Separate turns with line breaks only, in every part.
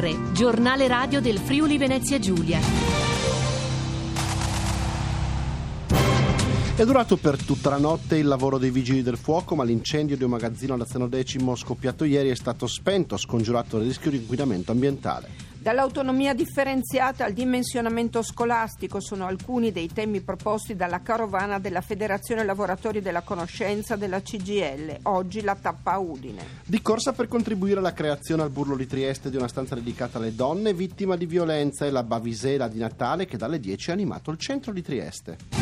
TGR, giornale radio del Friuli Venezia Giulia.
È durato per tutta la notte il lavoro dei vigili del fuoco, ma l'incendio di un magazzino all'Azzano Decimo scoppiato ieri è stato spento, scongiurato il rischio di inquinamento ambientale.
Dall'autonomia differenziata al dimensionamento scolastico sono alcuni dei temi proposti dalla carovana della Federazione Lavoratori della Conoscenza della CGL, oggi la tappa Udine.
Di corsa per contribuire alla creazione al Burlo di Trieste di una stanza dedicata alle donne vittime di violenza e la Bavisela di Natale che dalle 10 ha animato il centro di Trieste.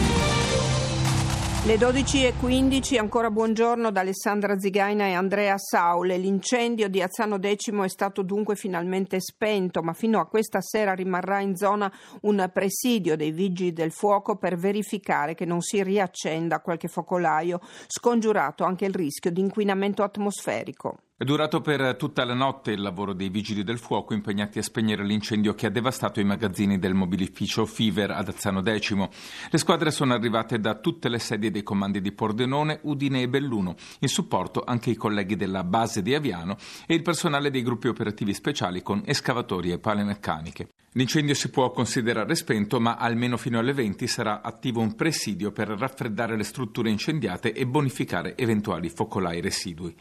Le 12.15, ancora buongiorno da Alessandra Zigaina e Andrea Saule. L'incendio di Azzano Decimo è stato dunque finalmente spento, ma fino a questa sera rimarrà in zona un presidio dei vigili del fuoco per verificare che non si riaccenda qualche focolaio, scongiurato anche il rischio di inquinamento atmosferico.
È durato per tutta la notte il lavoro dei vigili del fuoco impegnati a spegnere l'incendio che ha devastato i magazzini del mobilificio Fiver ad Azzano Decimo. Le squadre sono arrivate da tutte le sedie dei comandi di Pordenone, Udine e Belluno, in supporto anche i colleghi della base di Aviano e il personale dei gruppi operativi speciali con escavatori e pale meccaniche. L'incendio si può considerare spento, ma almeno fino alle 20 sarà attivo un presidio per raffreddare le strutture incendiate e bonificare eventuali focolai residui.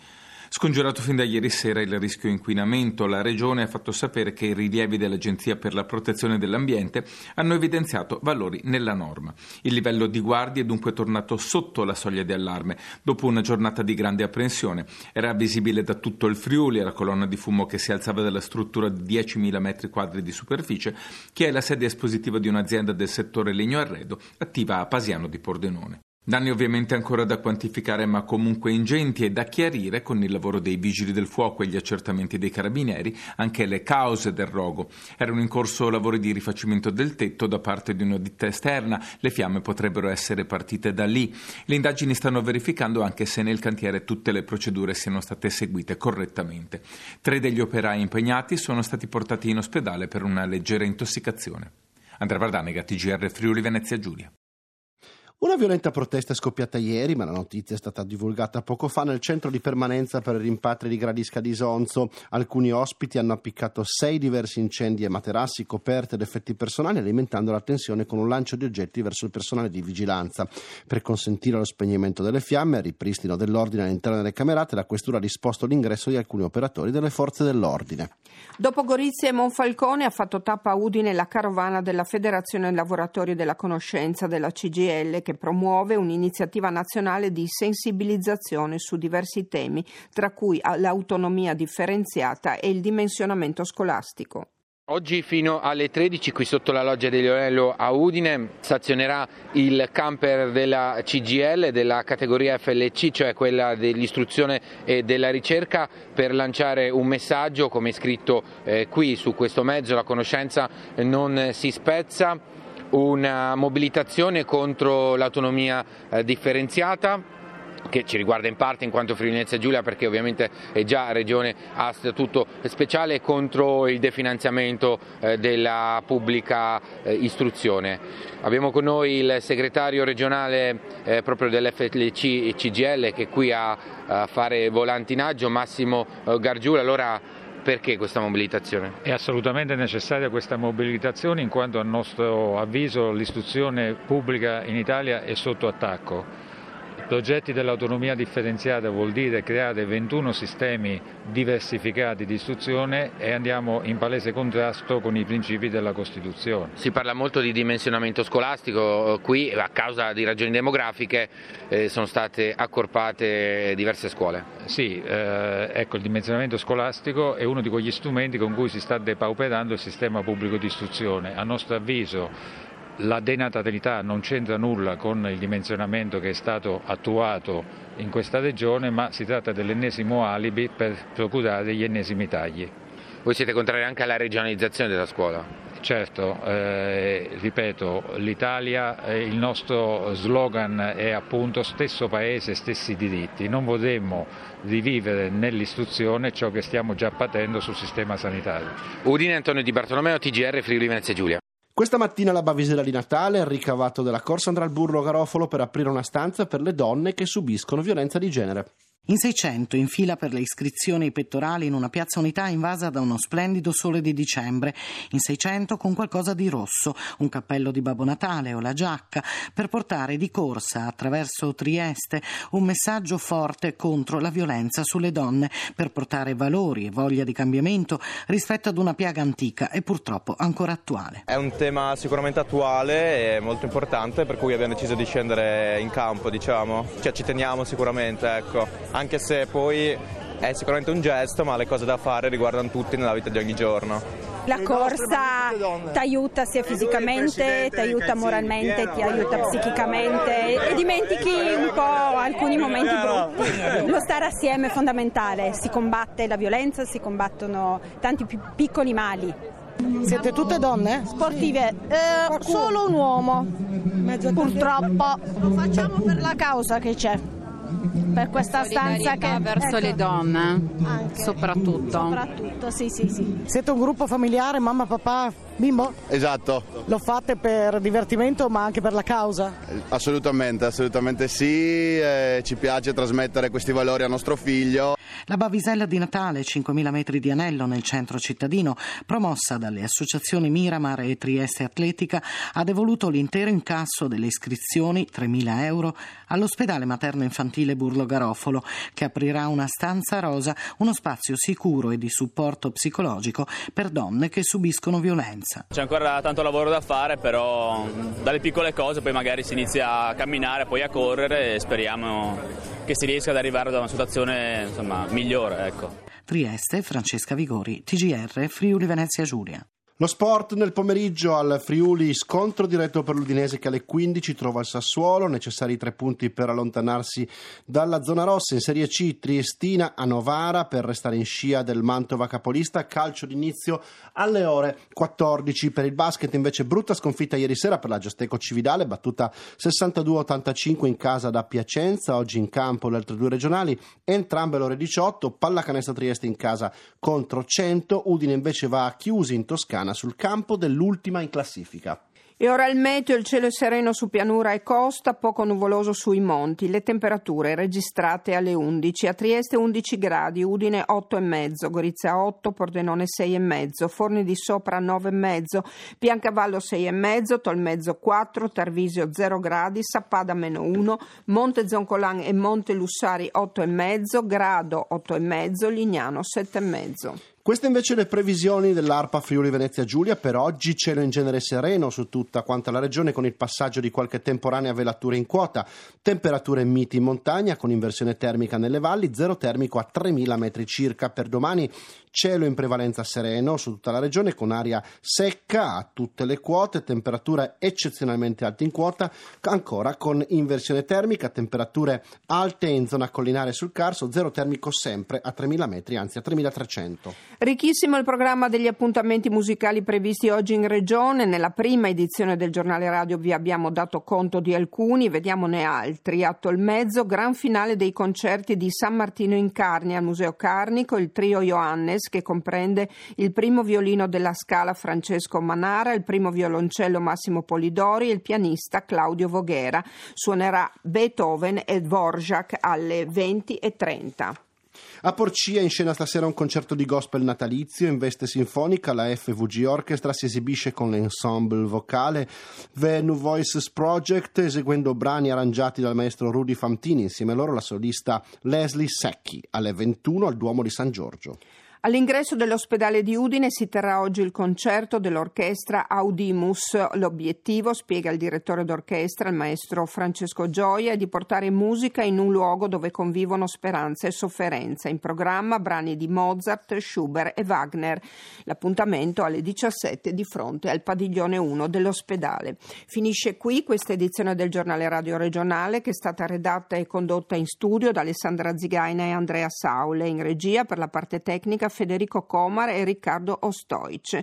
Scongiurato fin da ieri sera il rischio inquinamento, la Regione ha fatto sapere che i rilievi dell'Agenzia per la protezione dell'ambiente hanno evidenziato valori nella norma. Il livello di guardia è dunque tornato sotto la soglia di allarme dopo una giornata di grande apprensione. Era visibile da tutto il Friuli la colonna di fumo che si alzava dalla struttura di 10.000 metri quadri di superficie, che è la sede espositiva di un'azienda del settore legno arredo attiva a Pasiano di Pordenone. Danni ovviamente ancora da quantificare ma comunque ingenti e da chiarire con il lavoro dei vigili del fuoco e gli accertamenti dei carabinieri anche le cause del rogo. Erano in corso lavori di rifacimento del tetto da parte di una ditta esterna, le fiamme potrebbero essere partite da lì. Le indagini stanno verificando anche se nel cantiere tutte le procedure siano state seguite correttamente. Tre degli operai impegnati sono stati portati in ospedale per una leggera intossicazione. Andrea Vardanega, TGR Friuli Venezia Giulia.
Una violenta protesta è scoppiata ieri, ma la notizia è stata divulgata poco fa nel centro di permanenza per i rimpatri di Gradisca di Sonzo. Alcuni ospiti hanno appiccato sei diversi incendi e materassi, coperte ed effetti personali, alimentando la tensione con un lancio di oggetti verso il personale di vigilanza. Per consentire lo spegnimento delle fiamme e il ripristino dell'ordine all'interno delle camerate, la questura ha disposto l'ingresso di alcuni operatori delle forze dell'ordine.
Dopo Gorizia e Monfalcone ha fatto tappa a Udine la carovana della Federazione Lavoratori della Conoscenza della CGL che promuove un'iniziativa nazionale di sensibilizzazione su diversi temi, tra cui l'autonomia differenziata e il dimensionamento scolastico.
Oggi fino alle 13 qui sotto la loggia di Leonello a Udine stazionerà il camper della CGL della categoria FLC, cioè quella dell'istruzione e della ricerca, per lanciare un messaggio come scritto eh, qui su questo mezzo, la conoscenza non si spezza una mobilitazione contro l'autonomia eh, differenziata che ci riguarda in parte in quanto Friuli Venezia Giulia perché ovviamente è già regione a statuto speciale contro il definanziamento eh, della pubblica eh, istruzione. Abbiamo con noi il segretario regionale proprio dell'FLC CGL che è qui a, fare volantinaggio, Massimo Gargiula. Allora, perché questa mobilitazione?
È assolutamente necessaria questa mobilitazione in quanto a nostro avviso l'istruzione pubblica in Italia è sotto attacco Progetti dell'autonomia differenziata vuol dire creare 21 sistemi diversificati di istruzione e andiamo in palese contrasto con i principi della Costituzione.
Si parla molto di dimensionamento scolastico, qui a causa di ragioni demografiche eh, sono state accorpate diverse scuole.
Sì, eh, ecco il dimensionamento scolastico è uno di quegli strumenti con cui si sta depauperando il sistema pubblico di istruzione. A nostro avviso la denatalità non c'entra nulla con il dimensionamento che è stato attuato in questa regione, ma si tratta dell'ennesimo alibi per procurare gli ennesimi tagli.
Voi siete contrari anche alla regionalizzazione della scuola?
Certo, eh, ripeto, l'Italia, eh, il nostro slogan è appunto stesso paese, stessi diritti. Non vorremmo rivivere nell'istruzione ciò che stiamo già patendo sul sistema sanitario.
Udine Antonio Di Bartolomeo, TGR Friuli Venezia Giulia.
Questa mattina la Bavisera di Natale, il ricavato della corsa andrà al burro Garofalo per aprire una stanza per le donne che subiscono violenza di genere.
In 600 in fila per le iscrizioni ai pettorali in una piazza unità invasa da uno splendido sole di dicembre. In 600 con qualcosa di rosso, un cappello di Babbo Natale o la giacca, per portare di corsa attraverso Trieste un messaggio forte contro la violenza sulle donne, per portare valori e voglia di cambiamento rispetto ad una piaga antica e purtroppo ancora attuale.
È un tema sicuramente attuale e molto importante per cui abbiamo deciso di scendere in campo, diciamo. Cioè ci teniamo sicuramente, ecco anche se poi è sicuramente un gesto, ma le cose da fare riguardano tutti nella vita di ogni giorno.
La corsa ti aiuta sia fisicamente, ti aiuta moralmente, ti aiuta psichicamente. E dimentichi un po' alcuni momenti brutti. Lo stare assieme è fondamentale, si combatte la violenza, si combattono tanti più piccoli mali.
Siete tutte donne?
Sportive, eh, solo un uomo, purtroppo. Lo facciamo per la causa che c'è per questa stanza che
verso ecco. le donne
Anche.
soprattutto
soprattutto sì sì sì
siete un gruppo familiare mamma papà bimbo?
Esatto.
Lo fate per divertimento ma anche per la causa?
Assolutamente assolutamente sì eh, ci piace trasmettere questi valori a nostro figlio.
La Bavisella di Natale, 5.000 metri di anello nel centro cittadino, promossa dalle associazioni Miramar e Trieste Atletica, ha devoluto l'intero incasso delle iscrizioni, 3.000 euro, all'ospedale materno infantile Burlo Garofolo, che aprirà una stanza rosa, uno spazio sicuro e di supporto psicologico per donne che subiscono violenza.
C'è ancora tanto lavoro da fare, però dalle piccole cose poi magari si inizia a camminare, poi a correre e speriamo che si riesca ad arrivare ad una situazione insomma, migliore. Ecco.
Trieste, Francesca Vigori, TGR, Friuli Venezia Giulia.
Lo sport nel pomeriggio al Friuli, scontro diretto per l'Udinese che alle 15 trova il Sassuolo, necessari tre punti per allontanarsi dalla zona rossa. In Serie C Triestina a Novara per restare in scia del Mantova capolista, calcio d'inizio alle ore 14. Per il basket invece brutta sconfitta ieri sera per la Giasteco Cividale, battuta 62-85 in casa da Piacenza, oggi in campo le altre due regionali, entrambe alle ore 18, Pallacanestro Trieste in casa contro 100, Udine invece va a chiusi in Toscana sul campo dell'ultima in classifica.
E ora il meteo, il cielo è sereno su pianura e costa, poco nuvoloso sui monti. Le temperature registrate alle 11. A Trieste 11 gradi, Udine 8,5, Gorizia 8, Pordenone 6,5, Forni di Sopra 9,5, Piancavallo 6,5, Tolmezzo 4, Tarvisio 0 gradi, Sappada meno 1, Monte Zoncolan e Monte Lussari 8,5, Grado 8,5, Lignano 7,5.
Queste invece le previsioni dell'ARPA Friuli Venezia Giulia. Per oggi cielo in genere sereno su tutta quanta la regione con il passaggio di qualche temporanea velatura in quota, temperature miti in montagna con inversione termica nelle valli, zero termico a 3000 metri circa per domani, cielo in prevalenza sereno su tutta la regione con aria secca a tutte le quote, temperature eccezionalmente alte in quota, ancora con inversione termica, temperature alte in zona collinare sul Carso, zero termico sempre a 3000 metri, anzi a 3300.
Ricchissimo il programma degli appuntamenti musicali previsti oggi in regione. Nella prima edizione del giornale radio vi abbiamo dato conto di alcuni, vediamone altri. Atto il mezzo, gran finale dei concerti di San Martino in Carni al Museo Carnico, il trio Johannes che comprende il primo violino della Scala Francesco Manara, il primo violoncello Massimo Polidori e il pianista Claudio Voghera. Suonerà Beethoven e Dvorak alle 20.30.
A Porcia in scena stasera un concerto di gospel natalizio in veste sinfonica. La FVG Orchestra si esibisce con l'ensemble vocale The New Voices Project, eseguendo brani arrangiati dal maestro Rudy Fantini. Insieme a loro la solista Leslie Secchi alle 21 al Duomo di San Giorgio.
All'ingresso dell'ospedale di Udine si terrà oggi il concerto dell'orchestra Audimus. L'obiettivo, spiega il direttore d'orchestra, il maestro Francesco Gioia, è di portare musica in un luogo dove convivono speranza e sofferenza. In programma brani di Mozart, Schubert e Wagner. L'appuntamento alle 17 di fronte al padiglione 1 dell'ospedale. Finisce qui questa edizione del giornale radio regionale che è stata redatta e condotta in studio da Alessandra Zigaina e Andrea Saule. In regia per la parte tecnica Federico Comar e Riccardo Ostoic.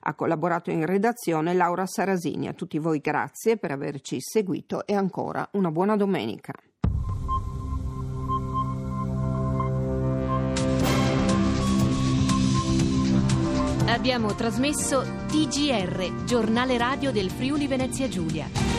Ha collaborato in redazione Laura Sarasini. A tutti voi grazie per averci seguito e ancora una buona domenica.
Abbiamo trasmesso TGR, giornale radio del Friuli Venezia Giulia.